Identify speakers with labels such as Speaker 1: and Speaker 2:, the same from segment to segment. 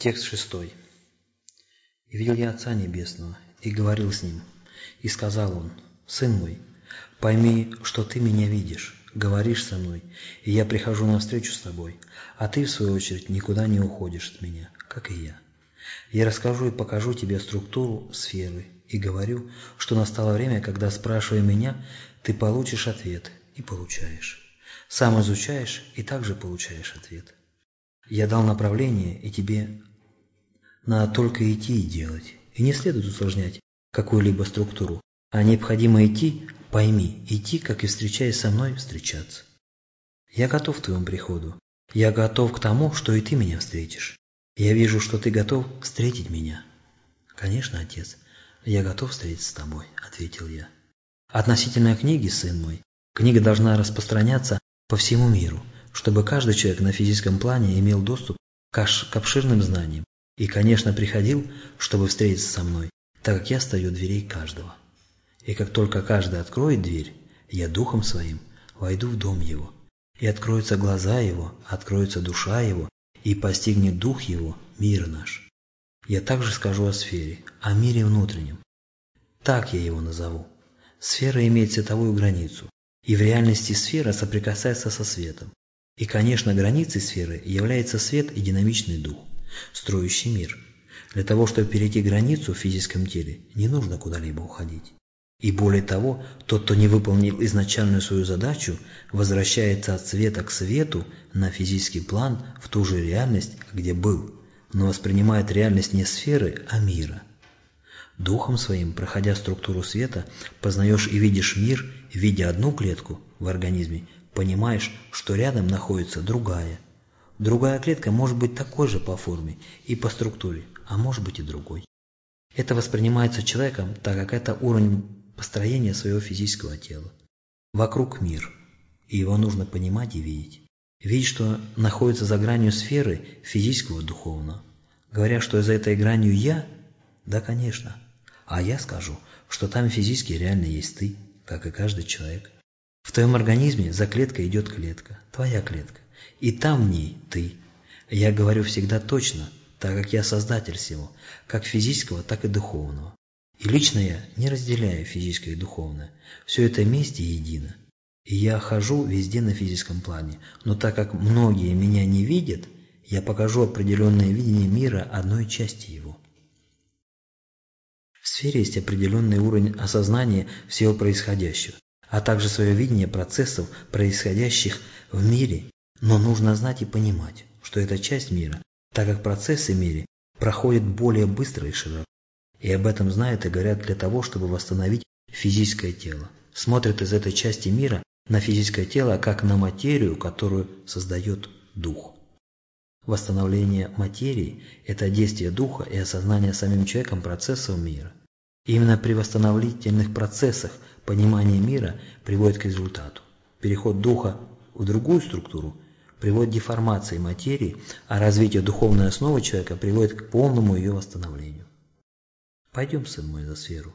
Speaker 1: Текст шестой. «И видел я Отца Небесного, и говорил с Ним, и сказал Он, Сын мой, пойми, что Ты меня видишь, говоришь со мной, и я прихожу навстречу с Тобой, а Ты, в свою очередь, никуда не уходишь от меня, как и я. Я расскажу и покажу Тебе структуру сферы, и говорю, что настало время, когда, спрашивая меня, Ты получишь ответ, и получаешь. Сам изучаешь, и также получаешь ответ. Я дал направление, и тебе надо только идти и делать. И не следует усложнять какую-либо структуру. А необходимо идти, пойми, идти, как и встречаясь со мной, встречаться. Я готов к твоему приходу. Я готов к тому, что и ты меня встретишь. Я вижу, что ты готов встретить меня. Конечно, отец, я готов встретиться с тобой, ответил я. Относительно книги, сын мой, книга должна распространяться по всему миру, чтобы каждый человек на физическом плане имел доступ к обширным знаниям, и, конечно, приходил, чтобы встретиться со мной, так как я стою у дверей каждого. И как только каждый откроет дверь, я духом своим войду в дом его, и откроются глаза его, откроется душа его, и постигнет дух его мир наш. Я также скажу о сфере, о мире внутреннем. Так я его назову. Сфера имеет световую границу, и в реальности сфера соприкасается со светом. И, конечно, границей сферы является свет и динамичный дух строящий мир. Для того, чтобы перейти границу в физическом теле, не нужно куда-либо уходить. И более того, тот, кто не выполнил изначальную свою задачу, возвращается от света к свету на физический план в ту же реальность, где был, но воспринимает реальность не сферы, а мира. Духом своим, проходя структуру света, познаешь и видишь мир, видя одну клетку в организме, понимаешь, что рядом находится другая – Другая клетка может быть такой же по форме и по структуре, а может быть и другой. Это воспринимается человеком, так как это уровень построения своего физического тела. Вокруг мир, и его нужно понимать и видеть. Видеть, что находится за гранью сферы физического духовного. Говоря, что за этой гранью я, да, конечно. А я скажу, что там физически реально есть ты, как и каждый человек. В твоем организме за клеткой идет клетка, твоя клетка и там в ней ты. Я говорю всегда точно, так как я создатель всего, как физического, так и духовного. И лично я не разделяю физическое и духовное, все это вместе едино. И я хожу везде на физическом плане, но так как многие меня не видят, я покажу определенное видение мира одной части его. В сфере есть определенный уровень осознания всего происходящего, а также свое видение процессов, происходящих в мире но нужно знать и понимать, что это часть мира, так как процессы в мире проходят более быстро и широко. И об этом знают и говорят для того, чтобы восстановить физическое тело. Смотрят из этой части мира на физическое тело как на материю, которую создает дух. Восстановление материи – это действие духа и осознание самим человеком процессов мира. Именно при восстановительных процессах понимание мира приводит к результату. Переход духа в другую структуру приводит к деформации материи, а развитие духовной основы человека приводит к полному ее восстановлению. Пойдем, сын мой, за сферу.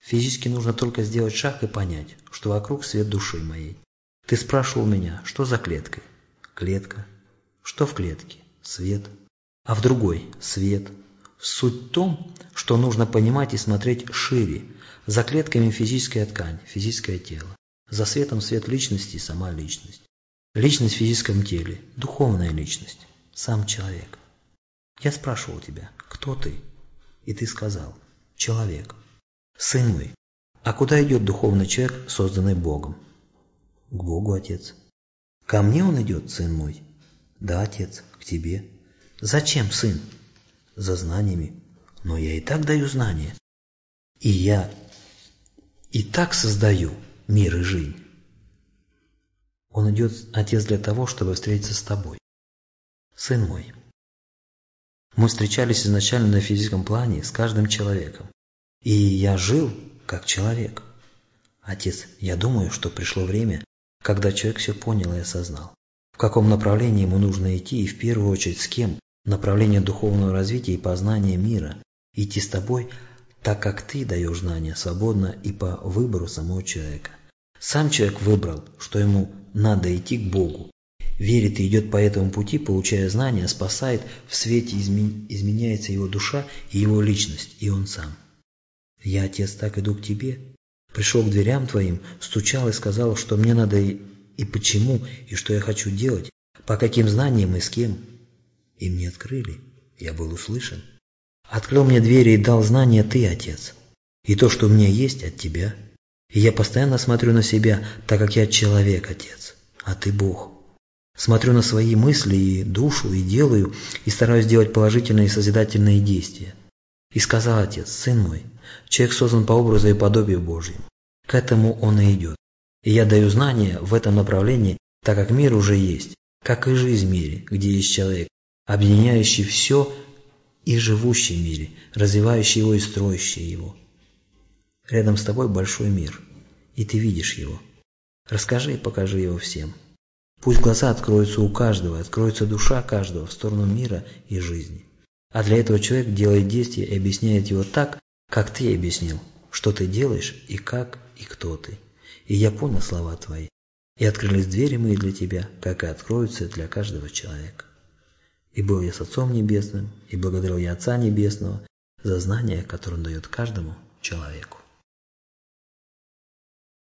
Speaker 1: Физически нужно только сделать шаг и понять, что вокруг свет души моей. Ты спрашивал меня, что за клеткой? Клетка. Что в клетке? Свет. А в другой – свет. Суть в том, что нужно понимать и смотреть шире. За клетками физическая ткань, физическое тело. За светом свет личности и сама личность. Личность в физическом теле, духовная личность, сам человек. Я спрашивал тебя, кто ты? И ты сказал, человек. Сын мой, а куда идет духовный человек, созданный Богом? К Богу, Отец. Ко мне он идет, сын мой? Да, Отец, к тебе. Зачем, сын? За знаниями. Но я и так даю знания. И я и так создаю мир и жизнь. Он идет, Отец, для того, чтобы встретиться с тобой. Сын мой, мы встречались изначально на физическом плане с каждым человеком. И я жил как человек. Отец, я думаю, что пришло время, когда человек все понял и осознал. В каком направлении ему нужно идти и в первую очередь с кем. Направление духовного развития и познания мира. Идти с тобой, так как ты даешь знания свободно и по выбору самого человека. Сам человек выбрал, что ему надо идти к Богу. верит и идет по этому пути, получая знания, спасает, в свете изменяется его душа и его личность, и он сам. Я, Отец, так иду к Тебе. Пришел к дверям Твоим, стучал и сказал, что мне надо и, и почему, и что я хочу делать, по каким знаниям и с кем. И мне открыли, я был услышан. Открыл мне двери и дал знания Ты, Отец, и то, что у меня есть от Тебя. И я постоянно смотрю на себя, так как я человек, Отец, а Ты Бог. Смотрю на свои мысли и душу, и делаю, и стараюсь делать положительные и созидательные действия. И сказал Отец, Сын мой, человек создан по образу и подобию Божьему. К этому он и идет. И я даю знания в этом направлении, так как мир уже есть, как и жизнь в мире, где есть человек, объединяющий все и живущий в мире, развивающий его и строящий его. Рядом с тобой большой мир, и ты видишь его. Расскажи и покажи его всем. Пусть глаза откроются у каждого, откроется душа каждого в сторону мира и жизни. А для этого человек делает действие и объясняет его так, как ты объяснил, что ты делаешь и как и кто ты. И я понял слова твои, и открылись двери мои для тебя, как и откроются для каждого человека. И был я с Отцом Небесным, и благодарил я Отца Небесного за знание, которое он дает каждому человеку.